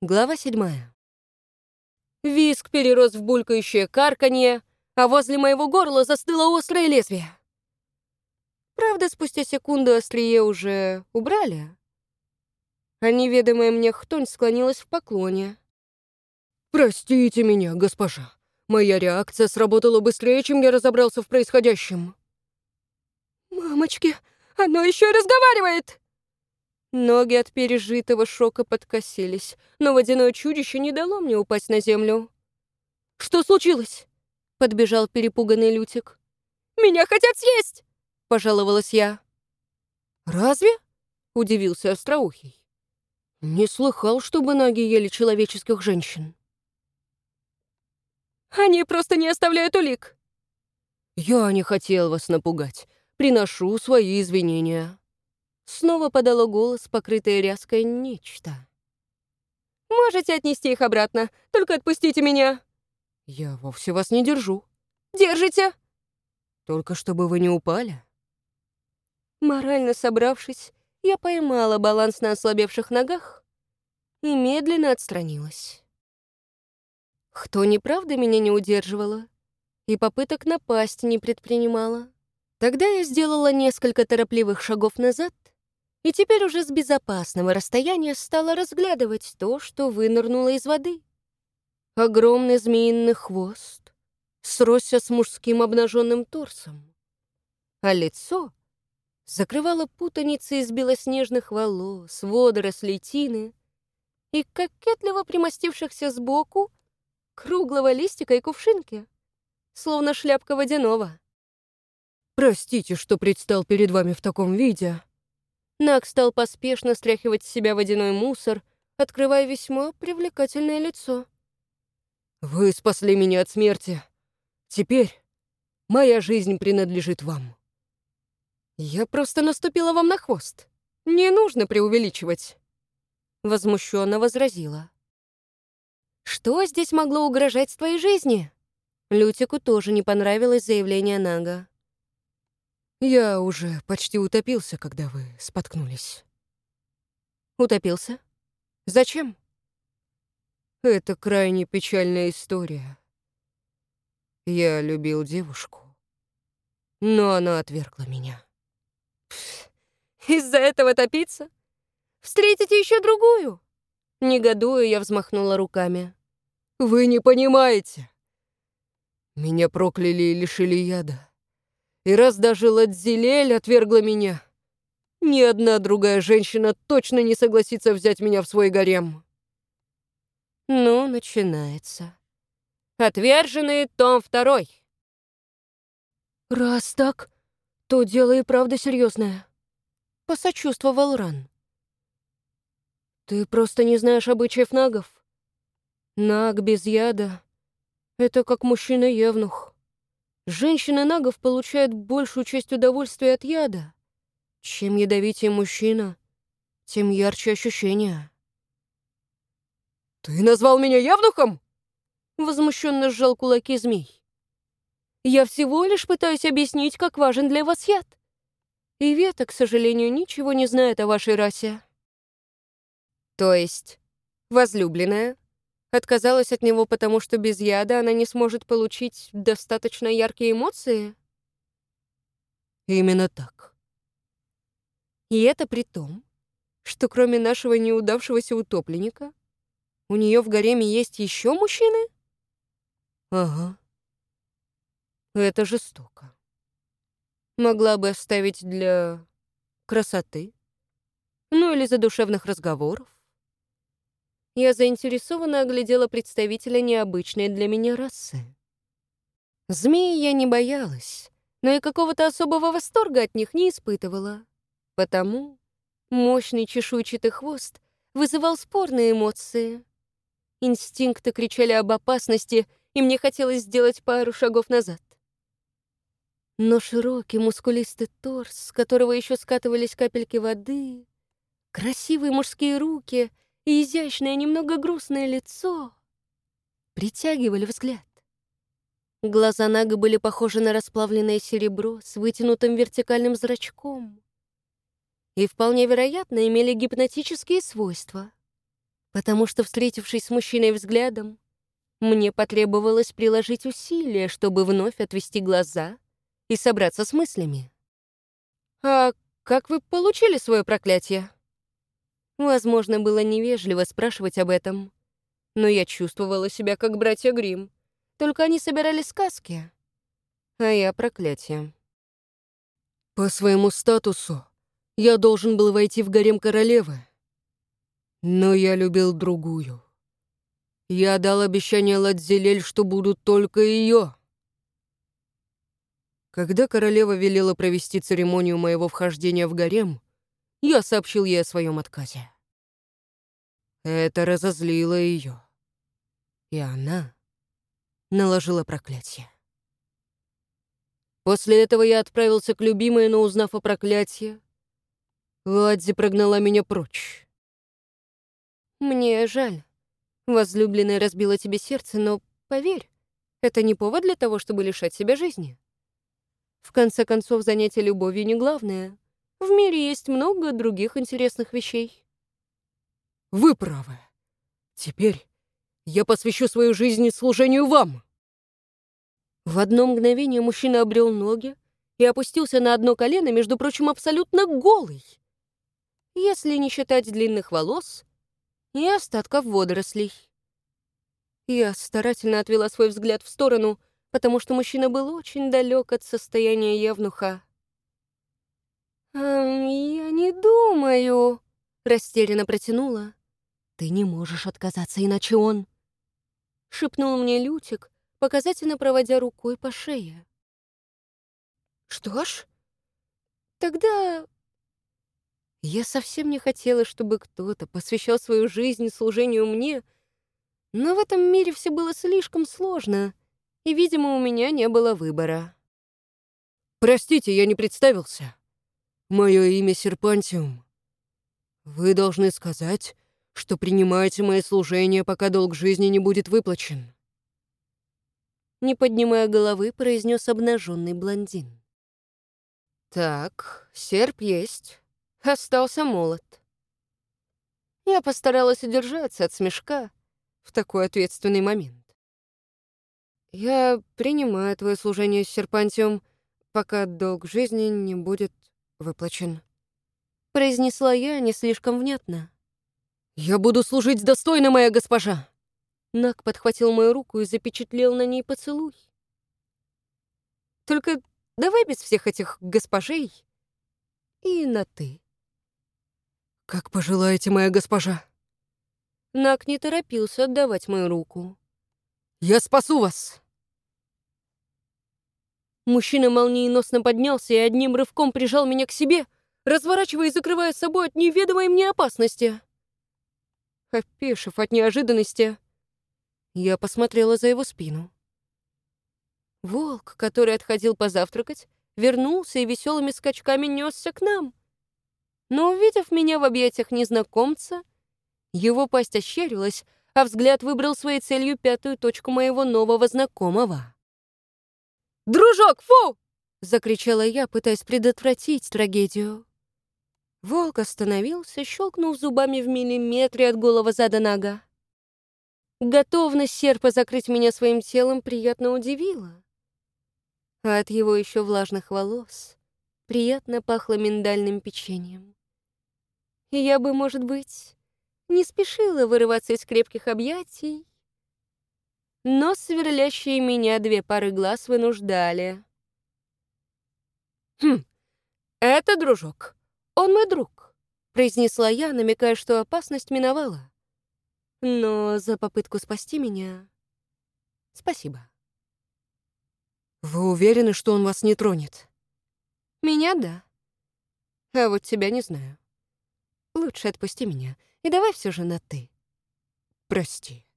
Глава седьмая. Виск перерос в булькающее карканье, а возле моего горла застыло острое лезвие. Правда, спустя секунду острие уже убрали, а неведомая мне хтонь склонилась в поклоне. «Простите меня, госпожа. Моя реакция сработала быстрее, чем я разобрался в происходящем». «Мамочки, оно еще и разговаривает!» Ноги от пережитого шока подкосились, но водяное чудище не дало мне упасть на землю. «Что случилось?» — подбежал перепуганный Лютик. «Меня хотят съесть!» — пожаловалась я. «Разве?» — удивился Остроухий. «Не слыхал, чтобы наги ели человеческих женщин». «Они просто не оставляют улик!» «Я не хотел вас напугать. Приношу свои извинения». Снова подало голос, покрытое ряской нечто. «Можете отнести их обратно, только отпустите меня!» «Я вовсе вас не держу». «Держите!» «Только чтобы вы не упали». Морально собравшись, я поймала баланс на ослабевших ногах и медленно отстранилась. Кто неправда меня не удерживала и попыток напасть не предпринимала. Тогда я сделала несколько торопливых шагов назад и теперь уже с безопасного расстояния стала разглядывать то, что вынырнуло из воды. Огромный змеиный хвост сросся с мужским обнаженным торсом, а лицо закрывало путаница из белоснежных волос, водорослей тины и кокетливо примостившихся сбоку круглого листика и кувшинки, словно шляпка водяного. «Простите, что предстал перед вами в таком виде», Нак стал поспешно стряхивать с себя водяной мусор, открывая весьма привлекательное лицо. «Вы спасли меня от смерти. Теперь моя жизнь принадлежит вам. Я просто наступила вам на хвост. Не нужно преувеличивать». Возмущенно возразила. «Что здесь могло угрожать твоей жизни?» Лютику тоже не понравилось заявление Нага. Я уже почти утопился, когда вы споткнулись. Утопился? Зачем? Это крайне печальная история. Я любил девушку, но она отвергла меня. Из-за этого топиться? Встретите еще другую? Негодуя, я взмахнула руками. Вы не понимаете. Меня прокляли и лишили яда. И раз даже Ладзилель отвергла меня, ни одна другая женщина точно не согласится взять меня в свой гарем. Ну, начинается. Отверженный том второй. Раз так, то дело и правда серьезное. Посочувствовал Ран. Ты просто не знаешь обычаев нагов. Наг без яда — это как мужчина-евнух. Женщины нагов получают большую часть удовольствия от яда. Чем ядовитее мужчина, тем ярче ощущения. «Ты назвал меня явнухом?» Возмущенно сжал кулаки змей. «Я всего лишь пытаюсь объяснить, как важен для вас яд. И Вета, к сожалению, ничего не знает о вашей расе». «То есть возлюбленная Отказалась от него, потому что без яда она не сможет получить достаточно яркие эмоции? Именно так. И это при том, что кроме нашего неудавшегося утопленника, у нее в гареме есть еще мужчины? Ага. Это жестоко. Могла бы оставить для красоты, ну или задушевных разговоров. Я заинтересованно оглядела представителя необычной для меня расы. Змеи я не боялась, но и какого-то особого восторга от них не испытывала. Потому мощный чешуйчатый хвост вызывал спорные эмоции. Инстинкты кричали об опасности, и мне хотелось сделать пару шагов назад. Но широкий мускулистый торс, с которого еще скатывались капельки воды, красивые мужские руки — и изящное, немного грустное лицо притягивали взгляд. Глаза Нага были похожи на расплавленное серебро с вытянутым вертикальным зрачком и вполне вероятно имели гипнотические свойства, потому что, встретившись с мужчиной взглядом, мне потребовалось приложить усилия, чтобы вновь отвести глаза и собраться с мыслями. «А как вы получили свое проклятие?» Возможно, было невежливо спрашивать об этом, но я чувствовала себя как братья Грим. Только они собирали сказки, а я проклятие. По своему статусу я должен был войти в гарем королевы, но я любил другую. Я дал обещание Ладзелель, что буду только ее. Когда королева велела провести церемонию моего вхождения в гарем, я сообщил ей о своем отказе. Это разозлило ее. И она наложила проклятие. После этого я отправился к любимой, но узнав о проклятии, Ладзи прогнала меня прочь. Мне жаль. Возлюбленная разбила тебе сердце, но поверь, это не повод для того, чтобы лишать себя жизни. В конце концов, занятие любовью не главное. В мире есть много других интересных вещей. Вы правы. Теперь я посвящу свою жизнь служению вам. В одно мгновение мужчина обрел ноги и опустился на одно колено, между прочим, абсолютно голый. Если не считать длинных волос и остатков водорослей. Я старательно отвела свой взгляд в сторону, потому что мужчина был очень далек от состояния явнуха. «Эм, «Я не думаю», — растерянно протянула. «Ты не можешь отказаться, иначе он...» — шепнул мне Лютик, показательно проводя рукой по шее. «Что ж, тогда я совсем не хотела, чтобы кто-то посвящал свою жизнь служению мне, но в этом мире все было слишком сложно, и, видимо, у меня не было выбора. «Простите, я не представился. Мое имя Серпантиум. Вы должны сказать, что принимаете мои служения, пока долг жизни не будет выплачен». Не поднимая головы, произнес обнаженный блондин. «Так, серп есть. Остался молот. Я постаралась удержаться от смешка в такой ответственный момент. «Я принимаю твое служение серпантиум, пока долг жизни не будет выплачен», — произнесла я не слишком внятно. «Я буду служить достойно, моя госпожа!» Нак подхватил мою руку и запечатлел на ней поцелуй. «Только давай без всех этих госпожей и на «ты». «Как пожелаете, моя госпожа». Нак не торопился отдавать мою руку. «Я спасу вас!» Мужчина молниеносно поднялся и одним рывком прижал меня к себе, разворачивая и закрывая собой от неведомой мне опасности. Опешив от неожиданности, я посмотрела за его спину. Волк, который отходил позавтракать, вернулся и веселыми скачками несся к нам но, увидев меня в объятиях незнакомца, его пасть ощерилась, а взгляд выбрал своей целью пятую точку моего нового знакомого. «Дружок, фу!» — закричала я, пытаясь предотвратить трагедию. Волк остановился, щелкнув зубами в миллиметре от голого зада нога. Готовность серпа закрыть меня своим телом приятно удивила. А от его еще влажных волос приятно пахло миндальным печеньем я бы, может быть, не спешила вырываться из крепких объятий, но сверлящие меня две пары глаз вынуждали. «Хм, это дружок. Он мой друг», — произнесла я, намекая, что опасность миновала. «Но за попытку спасти меня спасибо». «Вы уверены, что он вас не тронет?» «Меня — да. А вот тебя не знаю». Лучше отпусти меня и давай все же на «ты». Прости.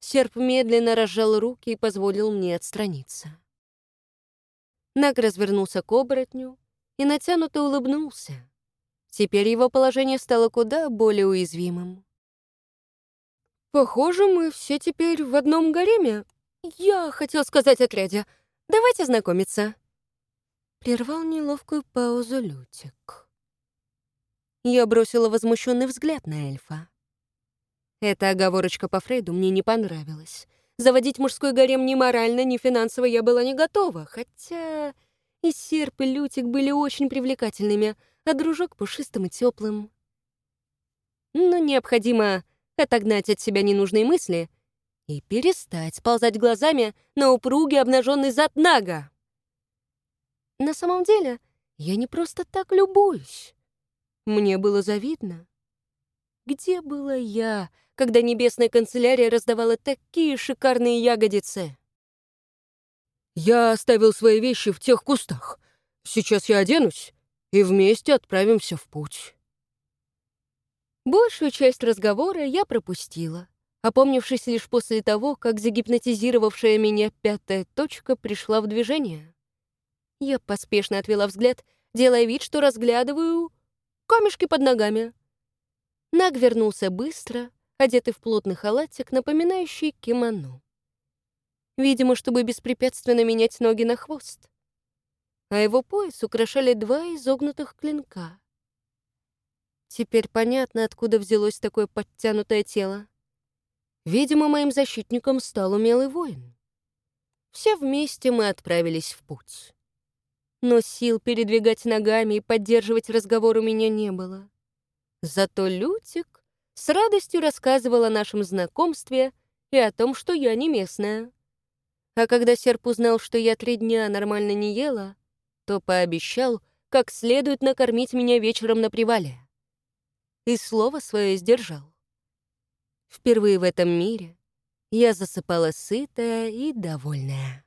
Серп медленно разжал руки и позволил мне отстраниться. Наг развернулся к оборотню и натянуто улыбнулся. Теперь его положение стало куда более уязвимым. «Похоже, мы все теперь в одном гареме. Я хотел сказать отряде. Давайте знакомиться». Прервал неловкую паузу Лютик. Я бросила возмущенный взгляд на эльфа. Эта оговорочка по Фрейду мне не понравилась. Заводить мужской гарем ни морально, ни финансово я была не готова, хотя и серп, и лютик были очень привлекательными, а дружок пушистым и теплым. Но необходимо отогнать от себя ненужные мысли и перестать ползать глазами на упругий обнаженный зад Нага. На самом деле, я не просто так любуюсь. Мне было завидно. Где была я, когда небесная канцелярия раздавала такие шикарные ягодицы? Я оставил свои вещи в тех кустах. Сейчас я оденусь, и вместе отправимся в путь. Большую часть разговора я пропустила, опомнившись лишь после того, как загипнотизировавшая меня пятая точка пришла в движение. Я поспешно отвела взгляд, делая вид, что разглядываю камешки под ногами. Наг вернулся быстро, одетый в плотный халатик, напоминающий кимоно. Видимо, чтобы беспрепятственно менять ноги на хвост. А его пояс украшали два изогнутых клинка. Теперь понятно, откуда взялось такое подтянутое тело. Видимо, моим защитником стал умелый воин. Все вместе мы отправились в путь но сил передвигать ногами и поддерживать разговор у меня не было. Зато Лютик с радостью рассказывал о нашем знакомстве и о том, что я не местная. А когда серп узнал, что я три дня нормально не ела, то пообещал, как следует накормить меня вечером на привале. И слово свое сдержал. Впервые в этом мире я засыпала сытая и довольная.